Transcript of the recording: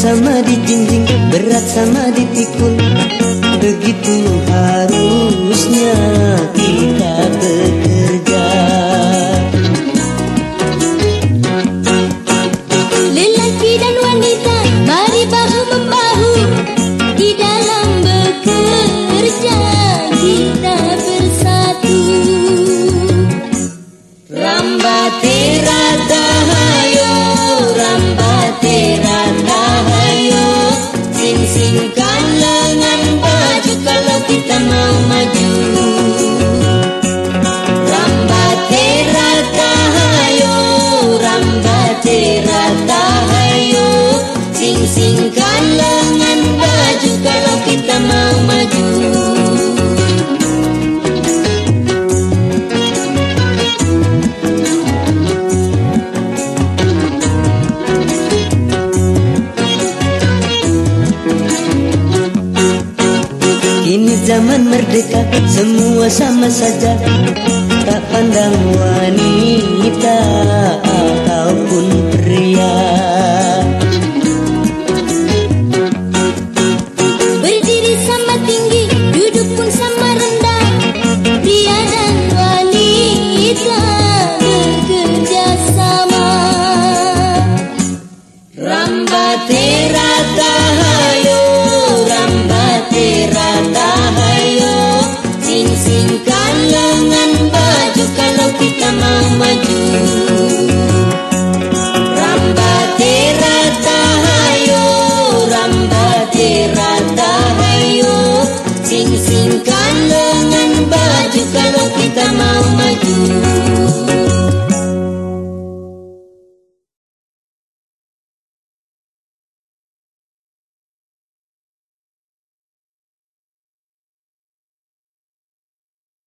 Sama dijinjing Berat sama dipikul Begitu harusnya kita bekerja. Lelaki dan wanita Mari bahu-membahu Di dalam bekerja Kita bersatu. Rambate rata zaman merdeka semua sama saja. Tak pandang wanita ataupun pria. Berdiri sama tinggi Sing-singkan lengan baju Kalau kita mau maju. Rambate rata hayo Rambate rata hayo Sing-singkan